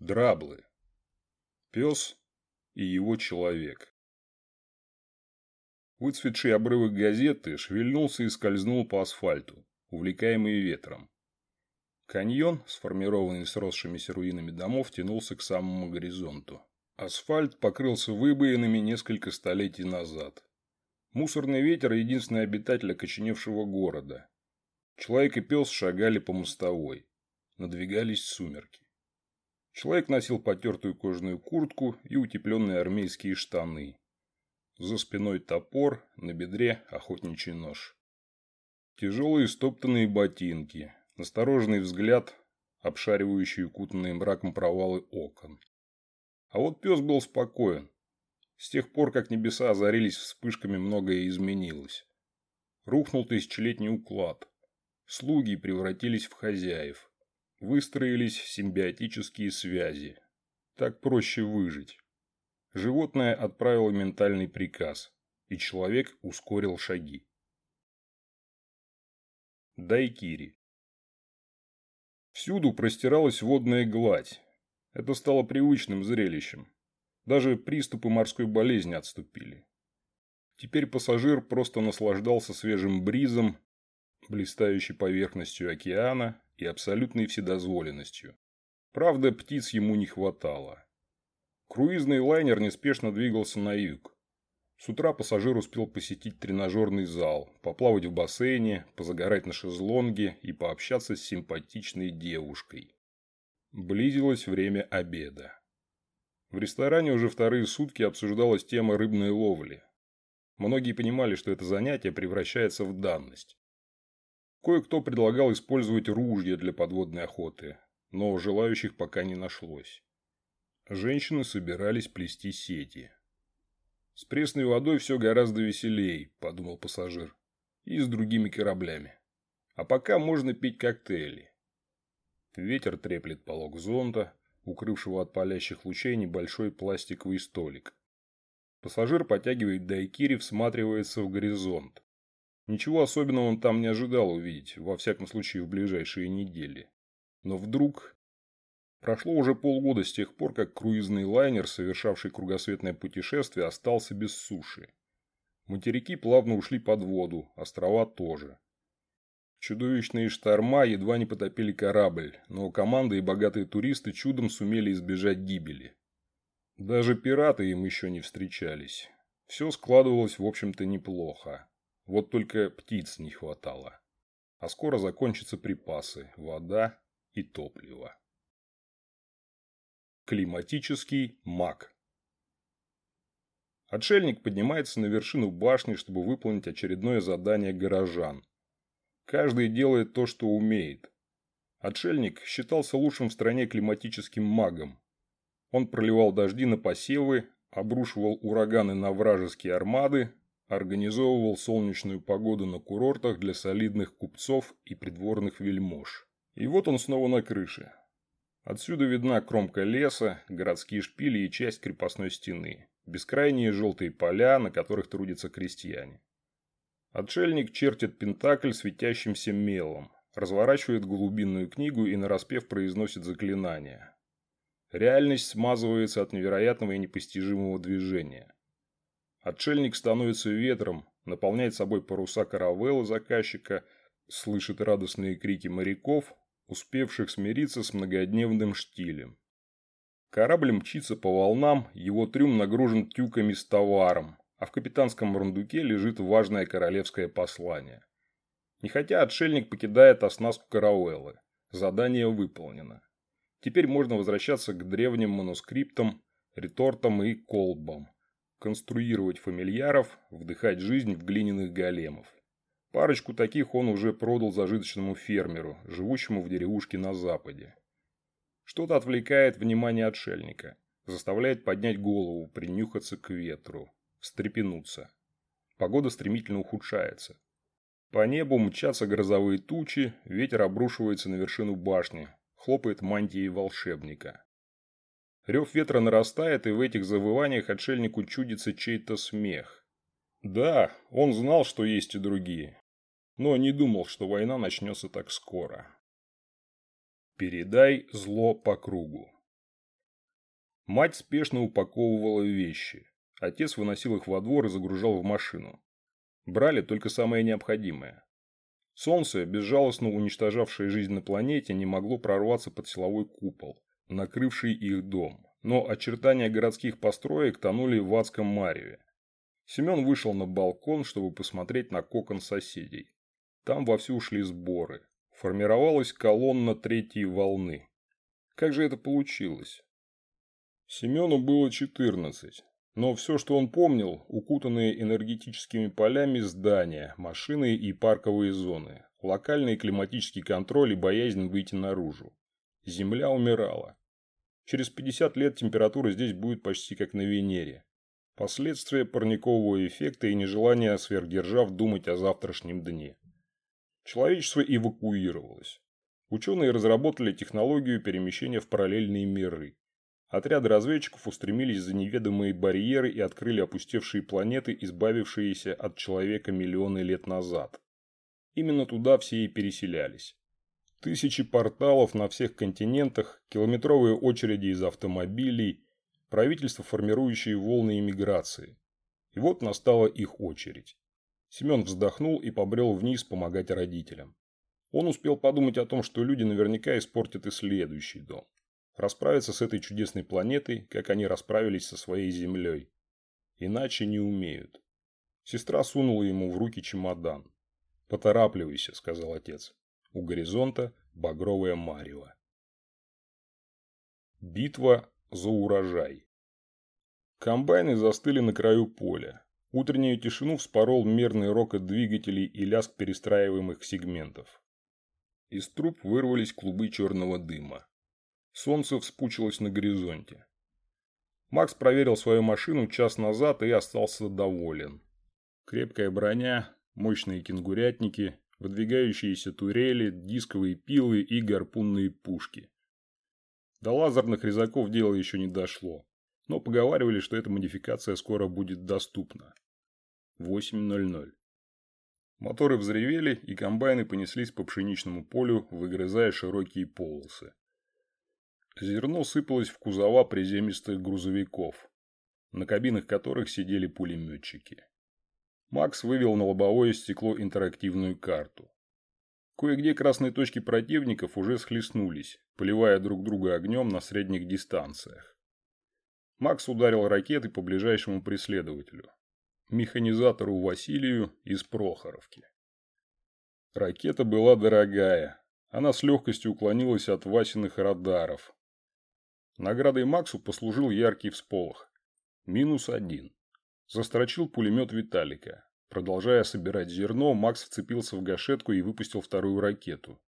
Драблы. Пес и его человек. Выцветший обрывок газеты шевельнулся и скользнул по асфальту, увлекаемый ветром. Каньон, сформированный сросшимися руинами домов, тянулся к самому горизонту. Асфальт покрылся выбоинами несколько столетий назад. Мусорный ветер – единственный обитатель окоченевшего города. Человек и пес шагали по мостовой. Надвигались сумерки. Человек носил потертую кожаную куртку и утепленные армейские штаны. За спиной топор, на бедре охотничий нож. Тяжелые стоптанные ботинки, настороженный взгляд, обшаривающий укутанные мраком провалы окон. А вот пес был спокоен. С тех пор, как небеса озарились вспышками, многое изменилось. Рухнул тысячелетний уклад. Слуги превратились в хозяев. Выстроились симбиотические связи. Так проще выжить. Животное отправило ментальный приказ, и человек ускорил шаги. Дайкири Всюду простиралась водная гладь. Это стало привычным зрелищем. Даже приступы морской болезни отступили. Теперь пассажир просто наслаждался свежим бризом, блистающей поверхностью океана и абсолютной вседозволенностью. Правда, птиц ему не хватало. Круизный лайнер неспешно двигался на юг. С утра пассажир успел посетить тренажерный зал, поплавать в бассейне, позагорать на шезлонге и пообщаться с симпатичной девушкой. Близилось время обеда. В ресторане уже вторые сутки обсуждалась тема рыбной ловли. Многие понимали, что это занятие превращается в данность. Кое-кто предлагал использовать ружья для подводной охоты, но желающих пока не нашлось. Женщины собирались плести сети. «С пресной водой все гораздо веселей», – подумал пассажир. «И с другими кораблями. А пока можно пить коктейли». Ветер треплет полог зонта, укрывшего от палящих лучей небольшой пластиковый столик. Пассажир потягивает дайкири, всматривается в горизонт. Ничего особенного он там не ожидал увидеть, во всяком случае в ближайшие недели. Но вдруг... Прошло уже полгода с тех пор, как круизный лайнер, совершавший кругосветное путешествие, остался без суши. Материки плавно ушли под воду, острова тоже. Чудовищные шторма едва не потопили корабль, но команда и богатые туристы чудом сумели избежать гибели. Даже пираты им еще не встречались. Все складывалось, в общем-то, неплохо. Вот только птиц не хватало. А скоро закончатся припасы, вода и топливо. Климатический маг Отшельник поднимается на вершину башни, чтобы выполнить очередное задание горожан. Каждый делает то, что умеет. Отшельник считался лучшим в стране климатическим магом. Он проливал дожди на посевы, обрушивал ураганы на вражеские армады, организовывал солнечную погоду на курортах для солидных купцов и придворных вельмож. И вот он снова на крыше. Отсюда видна кромка леса, городские шпили и часть крепостной стены, бескрайние желтые поля, на которых трудятся крестьяне. Отшельник чертит пентакль светящимся мелом, разворачивает голубинную книгу и нараспев произносит заклинания. Реальность смазывается от невероятного и непостижимого движения. Отшельник становится ветром, наполняет собой паруса каравеллы заказчика, слышит радостные крики моряков, успевших смириться с многодневным штилем. Корабль мчится по волнам, его трюм нагружен тюками с товаром, а в капитанском рундуке лежит важное королевское послание. Нехотя отшельник покидает оснастку каравеллы. Задание выполнено. Теперь можно возвращаться к древним манускриптам, ретортам и колбам конструировать фамильяров, вдыхать жизнь в глиняных големов. Парочку таких он уже продал зажиточному фермеру, живущему в деревушке на западе. Что-то отвлекает внимание отшельника, заставляет поднять голову, принюхаться к ветру, встрепенуться. Погода стремительно ухудшается. По небу мчатся грозовые тучи, ветер обрушивается на вершину башни, хлопает мантией волшебника. Рев ветра нарастает, и в этих завываниях отшельнику чудится чей-то смех. Да, он знал, что есть и другие, но не думал, что война начнется так скоро. Передай зло по кругу. Мать спешно упаковывала вещи. Отец выносил их во двор и загружал в машину. Брали только самое необходимое. Солнце, безжалостно уничтожавшее жизнь на планете, не могло прорваться под силовой купол, накрывший их дом. Но очертания городских построек тонули в адском мареве. Семен вышел на балкон, чтобы посмотреть на кокон соседей. Там вовсю шли сборы. Формировалась колонна третьей волны. Как же это получилось? Семену было 14, но все, что он помнил, укутанные энергетическими полями здания, машины и парковые зоны, локальный климатический контроль и боязнь выйти наружу. Земля умирала. Через 50 лет температура здесь будет почти как на Венере. Последствия парникового эффекта и нежелание сверхдержав думать о завтрашнем дне. Человечество эвакуировалось. Ученые разработали технологию перемещения в параллельные миры. Отряды разведчиков устремились за неведомые барьеры и открыли опустевшие планеты, избавившиеся от человека миллионы лет назад. Именно туда все и переселялись. Тысячи порталов на всех континентах, километровые очереди из автомобилей, правительства, формирующие волны иммиграции. И вот настала их очередь. Семен вздохнул и побрел вниз помогать родителям. Он успел подумать о том, что люди наверняка испортят и следующий дом. Расправиться с этой чудесной планетой, как они расправились со своей Землей. Иначе не умеют. Сестра сунула ему в руки чемодан. «Поторапливайся», — сказал отец. У горизонта багровое марево. Битва за урожай. Комбайны застыли на краю поля. Утреннюю тишину вспорол мерный рокот двигателей и лязг перестраиваемых сегментов. Из труб вырвались клубы черного дыма. Солнце вспучилось на горизонте. Макс проверил свою машину час назад и остался доволен. Крепкая броня, мощные кенгурятники, выдвигающиеся турели, дисковые пилы и гарпунные пушки. До лазерных резаков дело еще не дошло, но поговаривали, что эта модификация скоро будет доступна. 8.00. Моторы взревели, и комбайны понеслись по пшеничному полю, выгрызая широкие полосы. Зерно сыпалось в кузова приземистых грузовиков, на кабинах которых сидели пулеметчики. Макс вывел на лобовое стекло интерактивную карту. Кое-где красные точки противников уже схлестнулись, поливая друг друга огнем на средних дистанциях. Макс ударил ракеты по ближайшему преследователю. Механизатору Василию из Прохоровки. Ракета была дорогая. Она с легкостью уклонилась от Васиных радаров, Наградой Максу послужил яркий всполох. Минус один. Застрочил пулемет Виталика. Продолжая собирать зерно, Макс вцепился в гашетку и выпустил вторую ракету.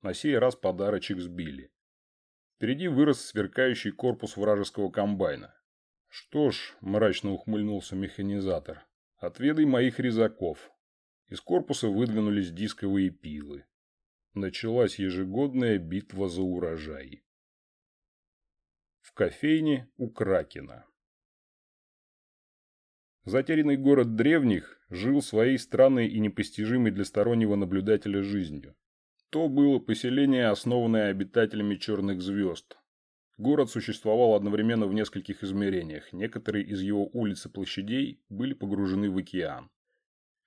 На сей раз подарочек сбили. Впереди вырос сверкающий корпус вражеского комбайна. «Что ж», – мрачно ухмыльнулся механизатор, – «отведай моих резаков». Из корпуса выдвинулись дисковые пилы. Началась ежегодная битва за урожай. В кофейне у Кракена. Затерянный город древних жил своей странной и непостижимой для стороннего наблюдателя жизнью. То было поселение, основанное обитателями черных звезд. Город существовал одновременно в нескольких измерениях, некоторые из его улиц и площадей были погружены в океан.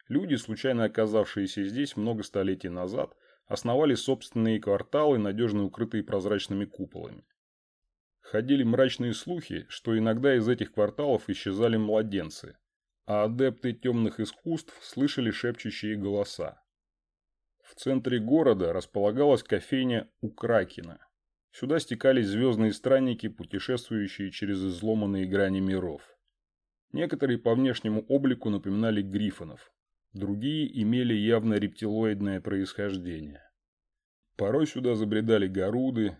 Люди, случайно оказавшиеся здесь много столетий назад, основали собственные кварталы, надежно укрытые прозрачными куполами. Ходили мрачные слухи, что иногда из этих кварталов исчезали младенцы, а адепты темных искусств слышали шепчущие голоса. В центре города располагалась кофейня у Кракена. Сюда стекались звездные странники, путешествующие через изломанные грани миров. Некоторые по внешнему облику напоминали грифонов, другие имели явно рептилоидное происхождение. Порой сюда забредали горуды,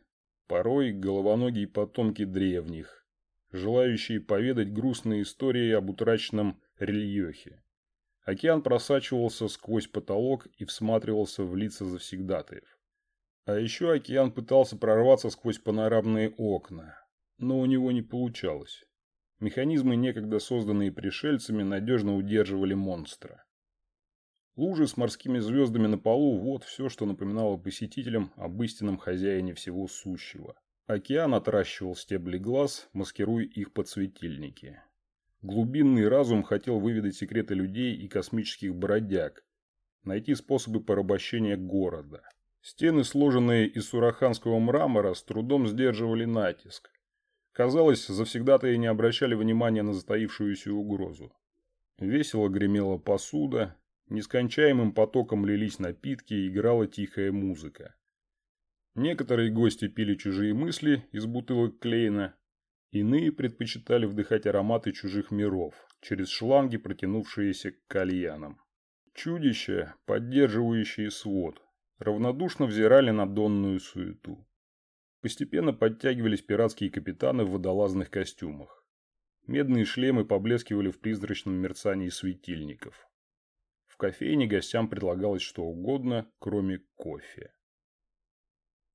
порой головоногие потомки древних, желающие поведать грустные истории об утраченном рельефе. Океан просачивался сквозь потолок и всматривался в лица завсегдатаев. А еще океан пытался прорваться сквозь панорамные окна, но у него не получалось. Механизмы, некогда созданные пришельцами, надежно удерживали монстра. Лужи с морскими звездами на полу – вот все, что напоминало посетителям об истинном хозяине всего сущего. Океан отращивал стебли глаз, маскируя их под светильники. Глубинный разум хотел выведать секреты людей и космических бродяг, найти способы порабощения города. Стены, сложенные из сураханского мрамора, с трудом сдерживали натиск. Казалось, завсегдатые не обращали внимания на затаившуюся угрозу. Весело гремела посуда, нескончаемым потоком лились напитки и играла тихая музыка. Некоторые гости пили чужие мысли из бутылок Клейна, иные предпочитали вдыхать ароматы чужих миров через шланги, протянувшиеся к кальянам. Чудища, поддерживающие свод, равнодушно взирали на донную суету. Постепенно подтягивались пиратские капитаны в водолазных костюмах. Медные шлемы поблескивали в призрачном мерцании светильников. В кофейне гостям предлагалось что угодно, кроме кофе.